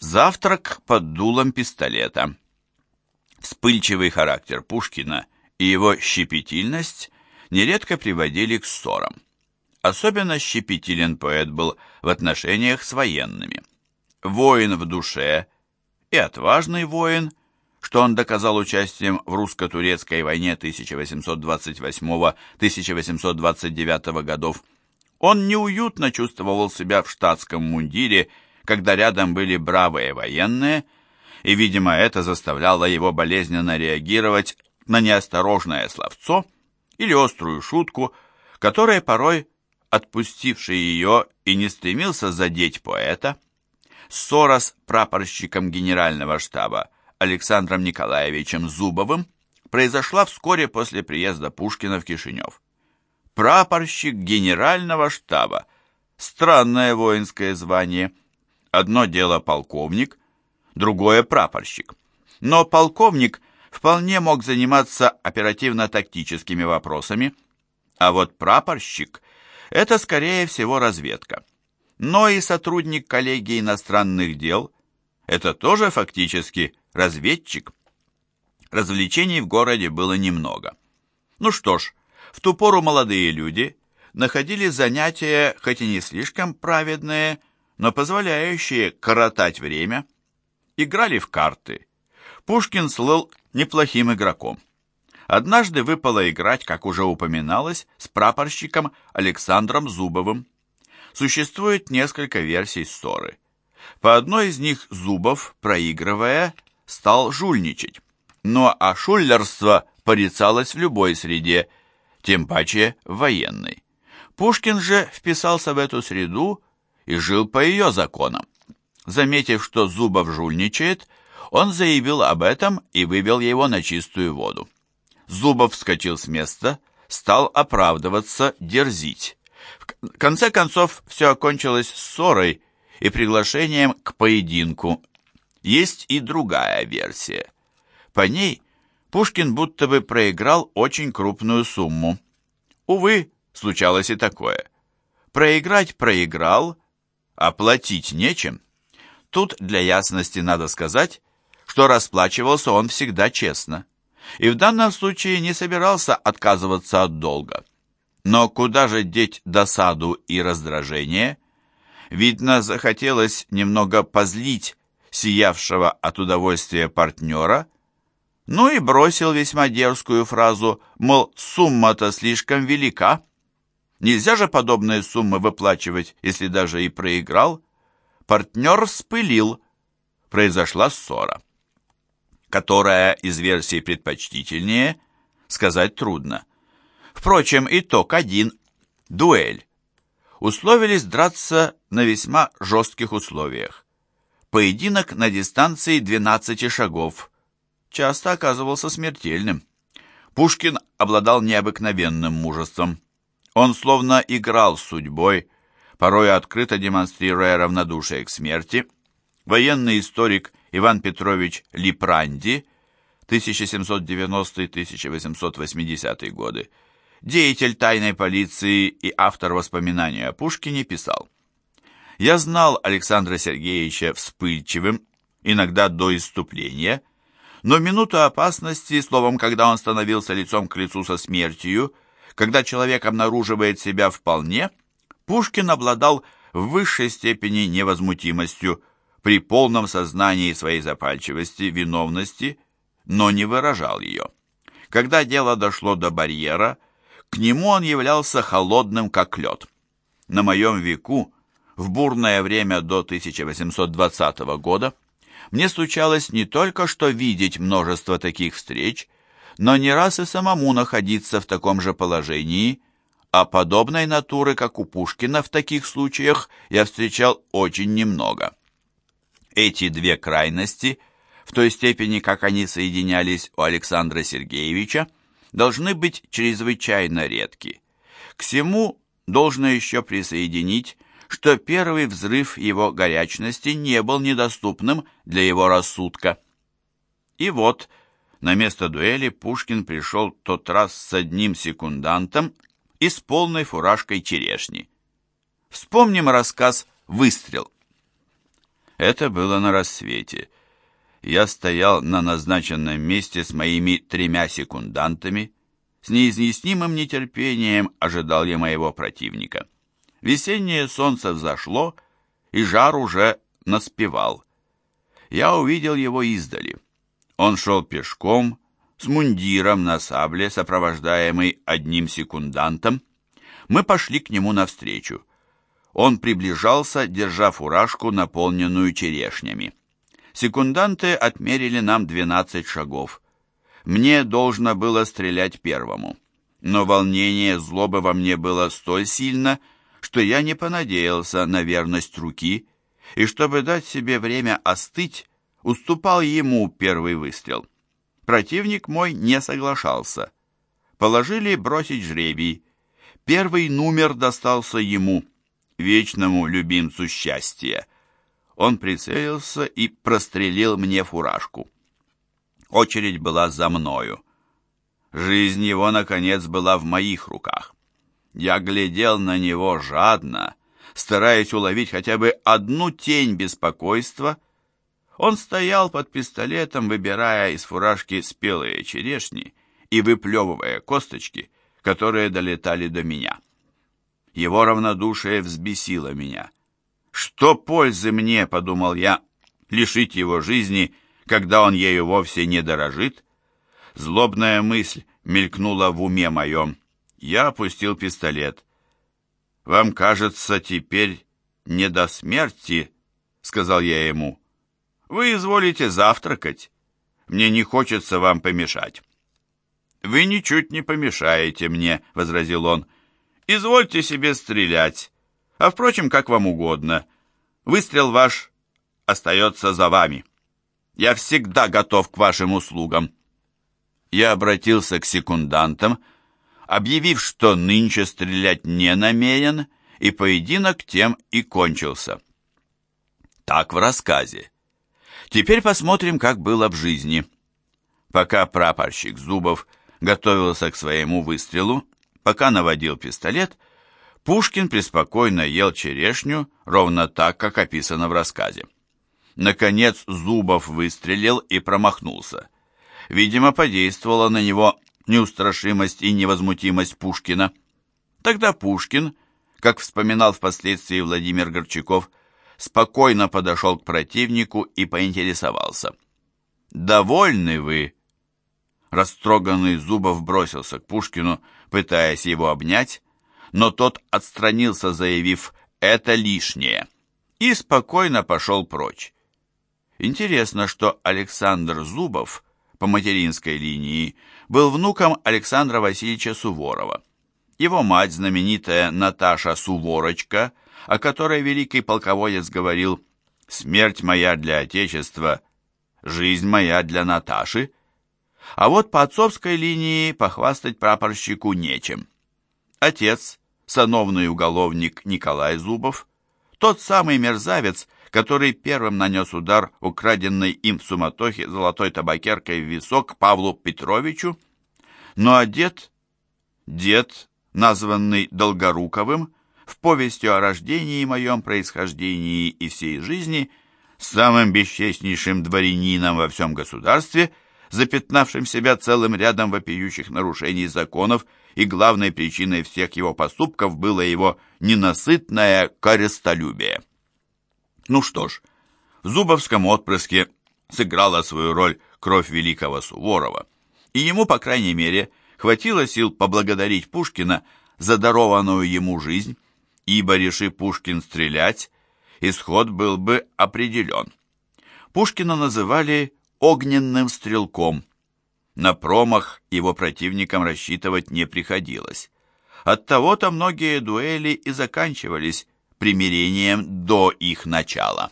Завтрак под дулом пистолета. Вспыльчивый характер Пушкина и его щепетильность нередко приводили к ссорам. Особенно щепетилен поэт был в отношениях с военными. Воин в душе и отважный воин, что он доказал участием в русско-турецкой войне 1828-1829 годов, он неуютно чувствовал себя в штатском мундире, когда рядом были бравые военные, и, видимо, это заставляло его болезненно реагировать на неосторожное словцо или острую шутку, которая порой, отпустивший ее и не стремился задеть поэта, ссора с прапорщиком генерального штаба Александром Николаевичем Зубовым произошла вскоре после приезда Пушкина в Кишинев прапорщик генерального штаба. Странное воинское звание. Одно дело полковник, другое прапорщик. Но полковник вполне мог заниматься оперативно-тактическими вопросами, а вот прапорщик – это, скорее всего, разведка. Но и сотрудник коллегии иностранных дел – это тоже фактически разведчик. Развлечений в городе было немного. Ну что ж, в ту пору молодые люди находили занятия, хоть и не слишком праведные, но позволяющие коротать время. Играли в карты. Пушкин слыл неплохим игроком. Однажды выпало играть, как уже упоминалось, с прапорщиком Александром Зубовым. Существует несколько версий ссоры. По одной из них Зубов, проигрывая, стал жульничать. Но а шуллерство порицалось в любой среде, тем паче военной. Пушкин же вписался в эту среду и жил по ее законам. Заметив, что Зубов жульничает, он заявил об этом и вывел его на чистую воду. Зубов вскочил с места, стал оправдываться, дерзить. В конце концов, все окончилось ссорой и приглашением к поединку. Есть и другая версия. По ней Пушкин будто бы проиграл очень крупную сумму. Увы, случалось и такое. Проиграть проиграл, а платить нечем. Тут для ясности надо сказать, что расплачивался он всегда честно. И в данном случае не собирался отказываться от долга. Но куда же деть досаду и раздражение? Видно, захотелось немного позлить сиявшего от удовольствия партнера – ну и бросил весьма дерзкую фразу, мол, сумма-то слишком велика. Нельзя же подобные суммы выплачивать, если даже и проиграл. Партнер вспылил. Произошла ссора. Которая из версий предпочтительнее, сказать трудно. Впрочем, итог один – дуэль. Условились драться на весьма жестких условиях. Поединок на дистанции 12 шагов – часто оказывался смертельным. Пушкин обладал необыкновенным мужеством. Он словно играл с судьбой, порой открыто демонстрируя равнодушие к смерти. Военный историк Иван Петрович Липранди 1790-1880 годы, деятель тайной полиции и автор воспоминаний о Пушкине, писал «Я знал Александра Сергеевича вспыльчивым, иногда до иступления, но минуту опасности, словом, когда он становился лицом к лицу со смертью, когда человек обнаруживает себя вполне, Пушкин обладал в высшей степени невозмутимостью, при полном сознании своей запальчивости, виновности, но не выражал ее. Когда дело дошло до барьера, к нему он являлся холодным, как лед. На моем веку, в бурное время до 1820 года, мне случалось не только что видеть множество таких встреч, но не раз и самому находиться в таком же положении, а подобной натуры, как у Пушкина, в таких случаях я встречал очень немного. Эти две крайности, в той степени, как они соединялись у Александра Сергеевича, должны быть чрезвычайно редки. К всему должно еще присоединить что первый взрыв его горячности не был недоступным для его рассудка. И вот, на место дуэли Пушкин пришел тот раз с одним секундантом и с полной фуражкой черешни. Вспомним рассказ «Выстрел». Это было на рассвете. Я стоял на назначенном месте с моими тремя секундантами. С неизъяснимым нетерпением ожидал я моего противника. Весеннее солнце взошло, и жар уже наспевал. Я увидел его издали. Он шел пешком, с мундиром на сабле, сопровождаемый одним секундантом. Мы пошли к нему навстречу. Он приближался, держа фуражку, наполненную черешнями. Секунданты отмерили нам 12 шагов. Мне должно было стрелять первому. Но волнение злобы во мне было столь сильно, что я не понадеялся на верность руки, и чтобы дать себе время остыть, уступал ему первый выстрел. Противник мой не соглашался. Положили бросить жребий. Первый номер достался ему, вечному любимцу счастья. Он прицелился и прострелил мне фуражку. Очередь была за мною. Жизнь его, наконец, была в моих руках. Я глядел на него жадно, стараясь уловить хотя бы одну тень беспокойства. Он стоял под пистолетом, выбирая из фуражки спелые черешни и выплевывая косточки, которые долетали до меня. Его равнодушие взбесило меня. «Что пользы мне, — подумал я, — лишить его жизни, когда он ею вовсе не дорожит?» Злобная мысль мелькнула в уме моем. Я опустил пистолет. «Вам кажется, теперь не до смерти?» — сказал я ему. «Вы изволите завтракать. Мне не хочется вам помешать». «Вы ничуть не помешаете мне», — возразил он. «Извольте себе стрелять. А, впрочем, как вам угодно. Выстрел ваш остается за вами. Я всегда готов к вашим услугам». Я обратился к секундантам, — объявив, что нынче стрелять не намерен, и поединок тем и кончился. Так в рассказе. Теперь посмотрим, как было в жизни. Пока прапорщик Зубов готовился к своему выстрелу, пока наводил пистолет, Пушкин преспокойно ел черешню, ровно так, как описано в рассказе. Наконец Зубов выстрелил и промахнулся. Видимо, подействовало на него неустрашимость и невозмутимость Пушкина. Тогда Пушкин, как вспоминал впоследствии Владимир Горчаков, спокойно подошел к противнику и поинтересовался. «Довольны вы?» Растроганный Зубов бросился к Пушкину, пытаясь его обнять, но тот отстранился, заявив «это лишнее», и спокойно пошел прочь. Интересно, что Александр Зубов по материнской линии был внуком Александра Васильевича Суворова. Его мать, знаменитая Наташа Суворочка, о которой великий полководец говорил «Смерть моя для Отечества, жизнь моя для Наташи», а вот по отцовской линии похвастать прапорщику нечем. Отец, сановный уголовник Николай Зубов, тот самый мерзавец, который первым нанес удар украденной им в суматохе золотой табакеркой в висок Павлу Петровичу. А дед, дед, названный Долгоруковым, в повести о рождении моем происхождении и всей жизни, самым бесчестнейшим дворянином во всем государстве, запятнавшим себя целым рядом вопиющих нарушений законов, и главной причиной всех его поступков было его ненасытное корыстолюбие. Ну что ж, в Зубовском отпрыске сыграла свою роль кровь великого Суворова, и ему, по крайней мере, хватило сил поблагодарить Пушкина за дарованную ему жизнь, ибо, реши Пушкин стрелять, исход был бы определен. Пушкина называли «огненным стрелком». На промах его противникам рассчитывать не приходилось. Оттого-то многие дуэли и заканчивались примирением до их начала.